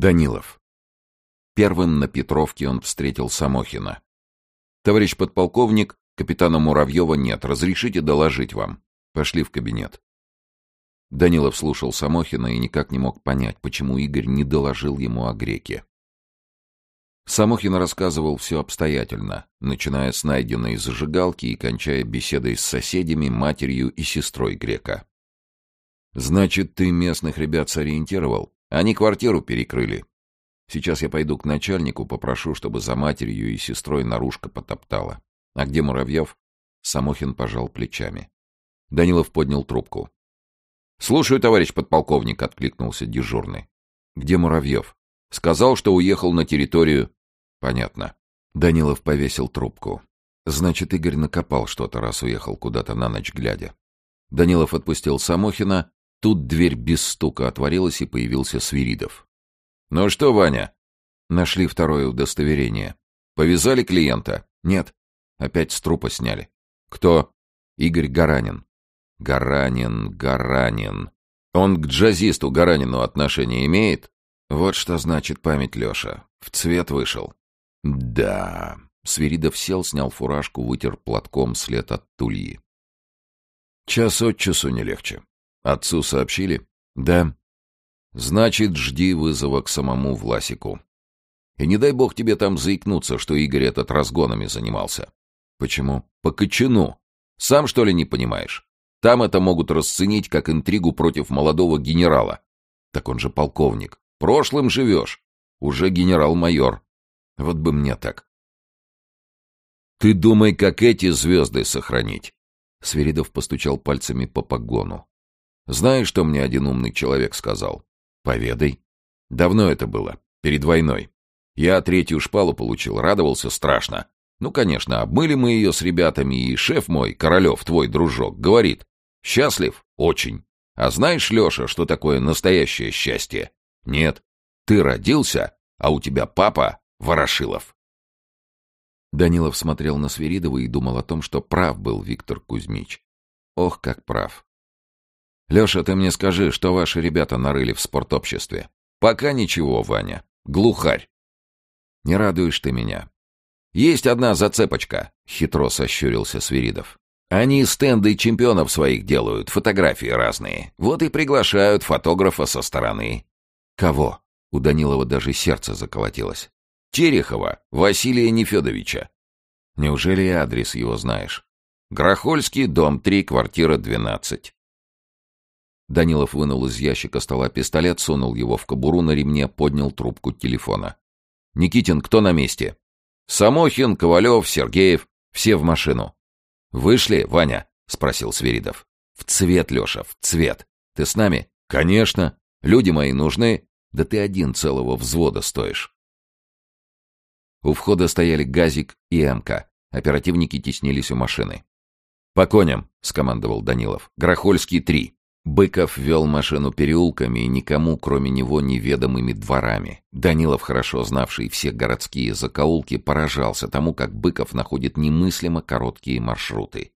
Данилов. Первым на Петровке он встретил Самохина. «Товарищ подполковник, капитана Муравьева нет. Разрешите доложить вам?» Пошли в кабинет. Данилов слушал Самохина и никак не мог понять, почему Игорь не доложил ему о греке. Самохин рассказывал все обстоятельно, начиная с найденной зажигалки и кончая беседой с соседями, матерью и сестрой грека. «Значит, ты местных ребят сориентировал? Они квартиру перекрыли. Сейчас я пойду к начальнику, попрошу, чтобы за матерью и сестрой наружка потоптала. А где Муравьев?» Самохин пожал плечами. Данилов поднял трубку. «Слушаю, товарищ подполковник», — откликнулся дежурный. «Где Муравьев?» «Сказал, что уехал на территорию...» «Понятно». Данилов повесил трубку. Значит, Игорь накопал что-то, раз уехал куда-то на ночь глядя. Данилов отпустил Самохина. Тут дверь без стука отворилась, и появился Свиридов. «Ну что, Ваня?» Нашли второе удостоверение. «Повязали клиента?» «Нет». Опять с трупа сняли. «Кто?» «Игорь Гаранин». Гаранин, Гаранин. Он к джазисту Гаранину отношение имеет? Вот что значит память Леша. В цвет вышел. Да. Свиридов сел, снял фуражку, вытер платком след от тульи. Час от часу не легче. Отцу сообщили? Да. Значит, жди вызова к самому Власику. И не дай бог тебе там заикнуться, что Игорь этот разгонами занимался. Почему? По кочану. Сам, что ли, не понимаешь? Там это могут расценить как интригу против молодого генерала. Так он же полковник. Прошлым живешь. Уже генерал-майор. Вот бы мне так. Ты думай, как эти звезды сохранить. Свиридов постучал пальцами по погону. Знаешь, что мне один умный человек сказал? Поведай. Давно это было. Перед войной. Я третью шпалу получил, радовался страшно. Ну, конечно, обмыли мы ее с ребятами, и шеф мой, Королев, твой дружок, говорит, Счастлив? Очень. А знаешь, Леша, что такое настоящее счастье? Нет. Ты родился, а у тебя папа Ворошилов. Данилов смотрел на Свиридова и думал о том, что прав был Виктор Кузьмич. Ох, как прав. Леша, ты мне скажи, что ваши ребята нарыли в спортобществе? Пока ничего, Ваня. Глухарь. Не радуешь ты меня. Есть одна зацепочка, хитро сощурился Свиридов. Они стенды чемпионов своих делают, фотографии разные. Вот и приглашают фотографа со стороны. Кого? У Данилова даже сердце заколотилось. Терехова, Василия Нефедовича. Неужели адрес его знаешь? Грохольский, дом 3, квартира 12. Данилов вынул из ящика стола пистолет, сунул его в кобуру на ремне, поднял трубку телефона. «Никитин, кто на месте?» «Самохин, Ковалев, Сергеев. Все в машину. «Вышли, Ваня?» — спросил Свиридов. «В цвет, Леша, в цвет. Ты с нами?» «Конечно. Люди мои нужны. Да ты один целого взвода стоишь». У входа стояли Газик и Эмка. Оперативники теснились у машины. «По коням», — скомандовал Данилов. «Грохольский, три». Быков вел машину переулками и никому, кроме него, неведомыми дворами. Данилов, хорошо знавший все городские закоулки, поражался тому, как Быков находит немыслимо короткие маршруты.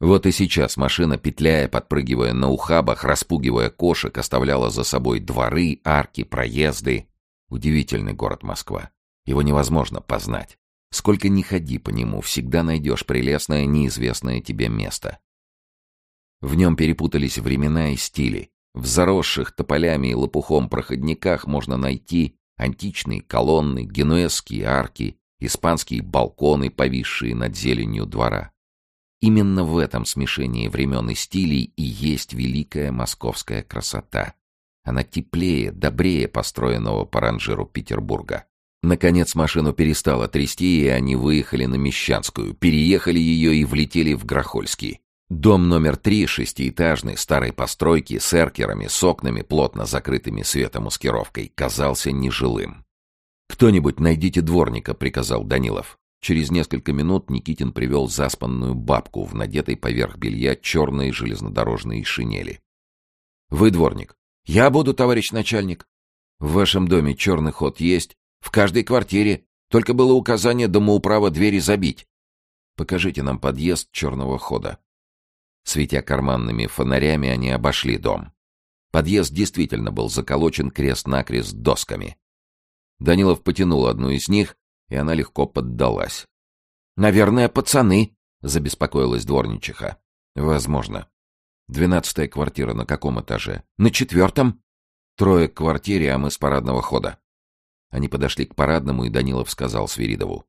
Вот и сейчас машина, петляя, подпрыгивая на ухабах, распугивая кошек, оставляла за собой дворы, арки, проезды. Удивительный город Москва. Его невозможно познать. Сколько ни ходи по нему, всегда найдешь прелестное, неизвестное тебе место. В нем перепутались времена и стили. В заросших тополями и лопухом проходниках можно найти античные колонны, генуэзские арки, испанские балконы, повисшие над зеленью двора. Именно в этом смешении времен и стилей и есть великая московская красота. Она теплее, добрее построенного по ранжиру Петербурга. Наконец машину перестало трясти, и они выехали на Мещанскую, переехали ее и влетели в Грохольский. Дом номер три, шестиэтажный, старой постройки, с эркерами, с окнами, плотно закрытыми светомаскировкой, казался нежилым. «Кто-нибудь найдите дворника», — приказал Данилов. Через несколько минут Никитин привел заспанную бабку в надетой поверх белья черной железнодорожной шинели. «Вы дворник?» «Я буду, товарищ начальник». «В вашем доме черный ход есть?» «В каждой квартире. Только было указание домоуправа двери забить». «Покажите нам подъезд черного хода». Светя карманными фонарями, они обошли дом. Подъезд действительно был заколочен крест-накрест досками. Данилов потянул одну из них, и она легко поддалась. «Наверное, пацаны», — забеспокоилась дворничиха. «Возможно. Двенадцатая квартира на каком этаже? На четвертом?» «Трое к квартире, а мы с парадного хода». Они подошли к парадному, и Данилов сказал Свиридову.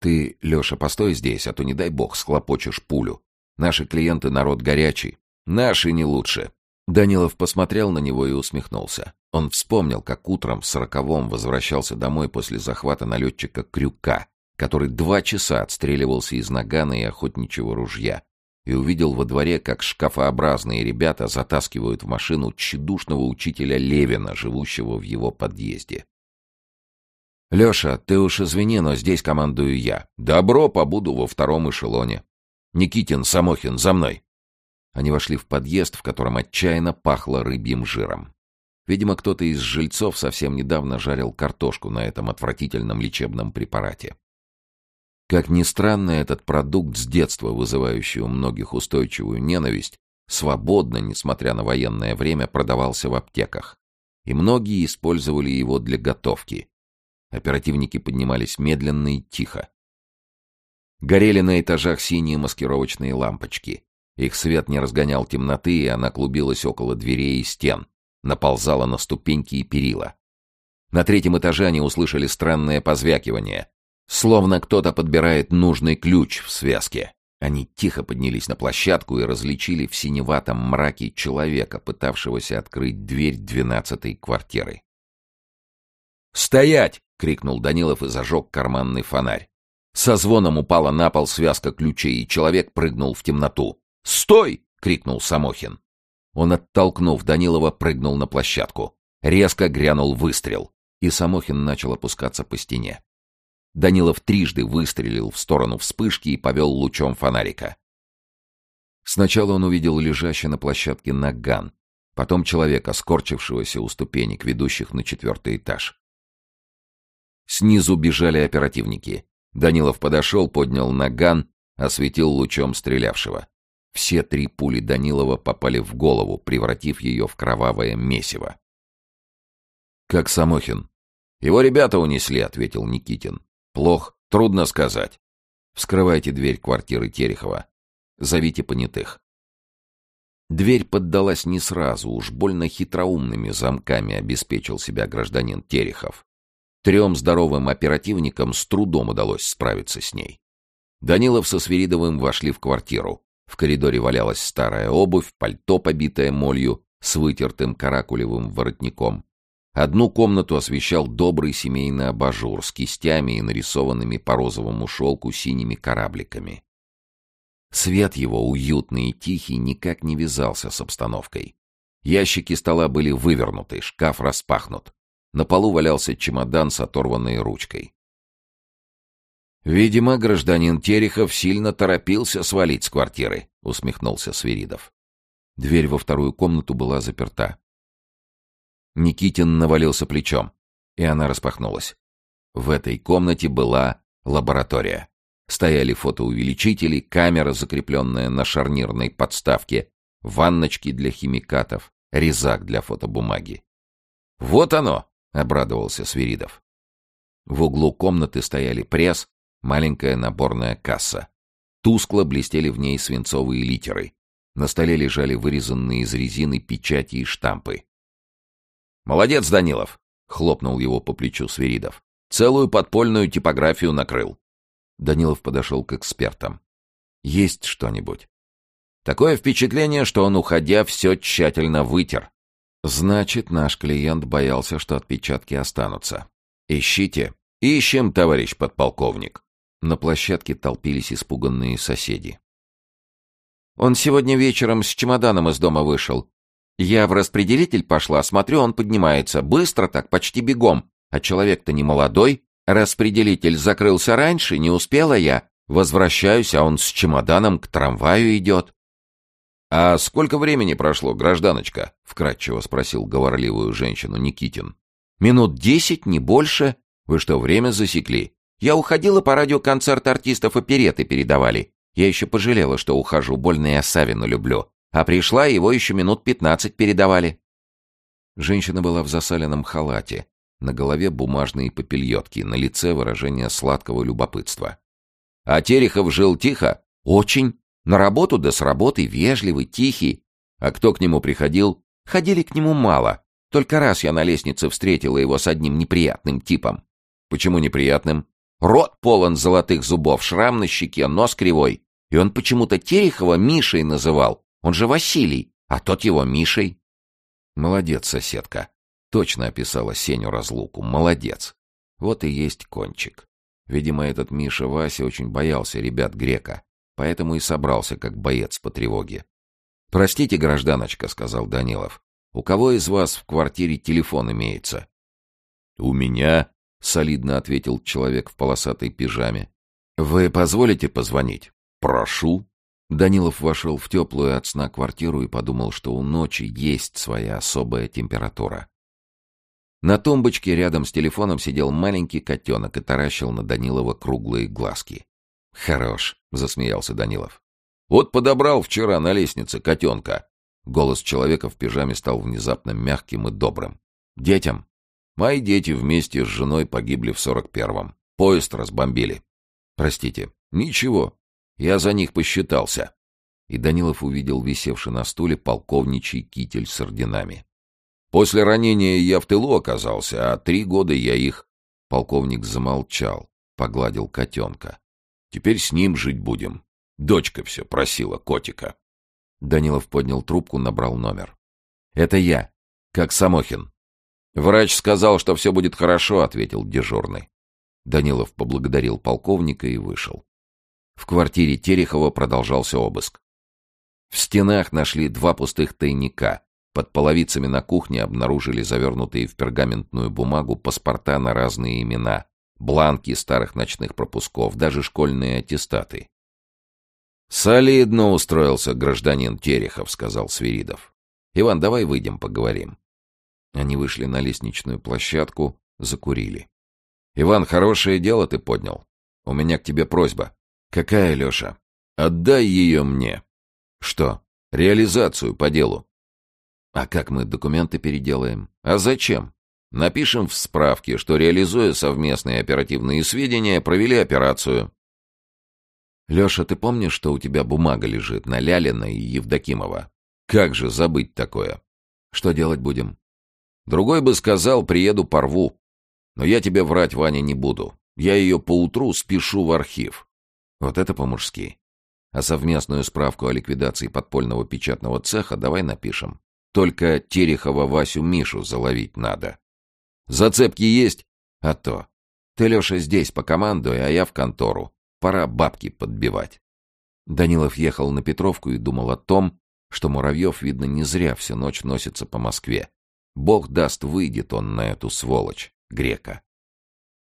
«Ты, Леша, постой здесь, а то, не дай бог, схлопочешь пулю. Наши клиенты народ горячий. Наши не лучше». Данилов посмотрел на него и усмехнулся. Он вспомнил, как утром в сороковом возвращался домой после захвата налетчика Крюка, который два часа отстреливался из нагана и охотничьего ружья, и увидел во дворе, как шкафообразные ребята затаскивают в машину тщедушного учителя Левина, живущего в его подъезде. «Леша, ты уж извини, но здесь командую я. Добро, побуду во втором эшелоне. Никитин, Самохин, за мной!» Они вошли в подъезд, в котором отчаянно пахло рыбьим жиром. Видимо, кто-то из жильцов совсем недавно жарил картошку на этом отвратительном лечебном препарате. Как ни странно, этот продукт с детства вызывающий у многих устойчивую ненависть, свободно, несмотря на военное время, продавался в аптеках. И многие использовали его для готовки. Оперативники поднимались медленно и тихо. Горели на этажах синие маскировочные лампочки. Их свет не разгонял темноты, и она клубилась около дверей и стен, наползала на ступеньки и перила. На третьем этаже они услышали странное позвякивание, словно кто-то подбирает нужный ключ в связке. Они тихо поднялись на площадку и различили в синеватом мраке человека, пытавшегося открыть дверь двенадцатой квартиры. «Стоять!» — крикнул Данилов и зажег карманный фонарь. Со звоном упала на пол связка ключей, и человек прыгнул в темноту. «Стой!» — крикнул Самохин. Он, оттолкнув Данилова, прыгнул на площадку. Резко грянул выстрел, и Самохин начал опускаться по стене. Данилов трижды выстрелил в сторону вспышки и повел лучом фонарика. Сначала он увидел лежащий на площадке наган, потом человека, скорчившегося у ступенек, ведущих на четвертый этаж. Снизу бежали оперативники. Данилов подошел, поднял наган, осветил лучом стрелявшего. Все три пули Данилова попали в голову, превратив ее в кровавое месиво. «Как Самохин?» «Его ребята унесли», — ответил Никитин. «Плох, трудно сказать. Вскрывайте дверь квартиры Терехова. Зовите понятых». Дверь поддалась не сразу, уж больно хитроумными замками обеспечил себя гражданин Терехов. Трем здоровым оперативникам с трудом удалось справиться с ней. Данилов со Свиридовым вошли в квартиру. В коридоре валялась старая обувь, пальто, побитое молью, с вытертым каракулевым воротником. Одну комнату освещал добрый семейный абажур с кистями и нарисованными по розовому шелку синими корабликами. Свет его, уютный и тихий, никак не вязался с обстановкой. Ящики стола были вывернуты, шкаф распахнут. На полу валялся чемодан с оторванной ручкой. «Видимо, гражданин Терехов сильно торопился свалить с квартиры», — усмехнулся Свиридов. Дверь во вторую комнату была заперта. Никитин навалился плечом, и она распахнулась. В этой комнате была лаборатория. Стояли фотоувеличители, камера, закрепленная на шарнирной подставке, ванночки для химикатов, резак для фотобумаги. «Вот оно!» — обрадовался Свиридов. В углу комнаты стояли пресс, Маленькая наборная касса. Тускло блестели в ней свинцовые литеры. На столе лежали вырезанные из резины печати и штампы. «Молодец, Данилов!» — хлопнул его по плечу Свиридов. «Целую подпольную типографию накрыл». Данилов подошел к экспертам. «Есть что-нибудь?» Такое впечатление, что он, уходя, все тщательно вытер. Значит, наш клиент боялся, что отпечатки останутся. Ищите. Ищем, товарищ подполковник. На площадке толпились испуганные соседи. «Он сегодня вечером с чемоданом из дома вышел. Я в распределитель пошла, смотрю, он поднимается. Быстро так, почти бегом. А человек-то не молодой. Распределитель закрылся раньше, не успела я. Возвращаюсь, а он с чемоданом к трамваю идет». «А сколько времени прошло, гражданочка?» — вкратчиво спросил говорливую женщину Никитин. «Минут десять, не больше. Вы что, время засекли?» Я уходила по радио концерт артистов опереты передавали. Я еще пожалела, что ухожу, больно я Савину люблю. А пришла, его еще минут пятнадцать передавали. Женщина была в засаленном халате, на голове бумажные попельотки, на лице выражение сладкого любопытства. «А Терехов жил тихо?» «Очень. На работу да с работы, вежливый, тихий. А кто к нему приходил?» «Ходили к нему мало. Только раз я на лестнице встретила его с одним неприятным типом». «Почему неприятным?» «Рот полон золотых зубов, шрам на щеке, нос кривой. И он почему-то Терехова Мишей называл. Он же Василий, а тот его Мишей». «Молодец, соседка. Точно описала Сеню разлуку. Молодец. Вот и есть кончик. Видимо, этот Миша Вася очень боялся ребят Грека, поэтому и собрался как боец по тревоге. «Простите, гражданочка», — сказал Данилов. «У кого из вас в квартире телефон имеется?» «У меня», — солидно ответил человек в полосатой пижаме. «Вы позволите позвонить?» «Прошу». Данилов вошел в теплую от сна квартиру и подумал, что у ночи есть своя особая температура. На тумбочке рядом с телефоном сидел маленький котенок и таращил на Данилова круглые глазки. «Хорош», — засмеялся Данилов. «Вот подобрал вчера на лестнице котенка». Голос человека в пижаме стал внезапно мягким и добрым. «Детям?» «Мои дети вместе с женой погибли в сорок первом. Поезд разбомбили». «Простите». «Ничего. Я за них посчитался». И Данилов увидел висевший на стуле полковничий китель с орденами. После ранения я в тылу оказался, а три года я их...» Полковник замолчал, погладил котенка. «Теперь с ним жить будем. Дочка все просила котика». Данилов поднял трубку, набрал номер. «Это я. Как Самохин». «Врач сказал, что все будет хорошо», — ответил дежурный. Данилов поблагодарил полковника и вышел. В квартире Терехова продолжался обыск. В стенах нашли два пустых тайника, под половицами на кухне обнаружили завернутые в пергаментную бумагу паспорта на разные имена, бланки старых ночных пропусков, даже школьные аттестаты. «Солидно устроился гражданин Терехов», — сказал Свиридов. «Иван, давай выйдем, поговорим». Они вышли на лестничную площадку, закурили. «Иван, хорошее дело ты поднял. У меня к тебе просьба». «Какая, Леша?» «Отдай ее мне». «Что?» «Реализацию по делу». А как мы документы переделаем? А зачем? Напишем в справке, что, реализуя совместные оперативные сведения, провели операцию. Леша, ты помнишь, что у тебя бумага лежит на Лялина и Евдокимова? Как же забыть такое? Что делать будем? Другой бы сказал, приеду порву. Но я тебе врать, Ваня, не буду. Я ее поутру спешу в архив. Вот это по-мужски. А совместную справку о ликвидации подпольного печатного цеха давай напишем. Только Терехова Васю Мишу заловить надо. Зацепки есть? А то. Ты, Леша, здесь по командуй, а я в контору. Пора бабки подбивать. Данилов ехал на Петровку и думал о том, что Муравьев, видно, не зря всю ночь носится по Москве. Бог даст, выйдет он на эту сволочь, грека.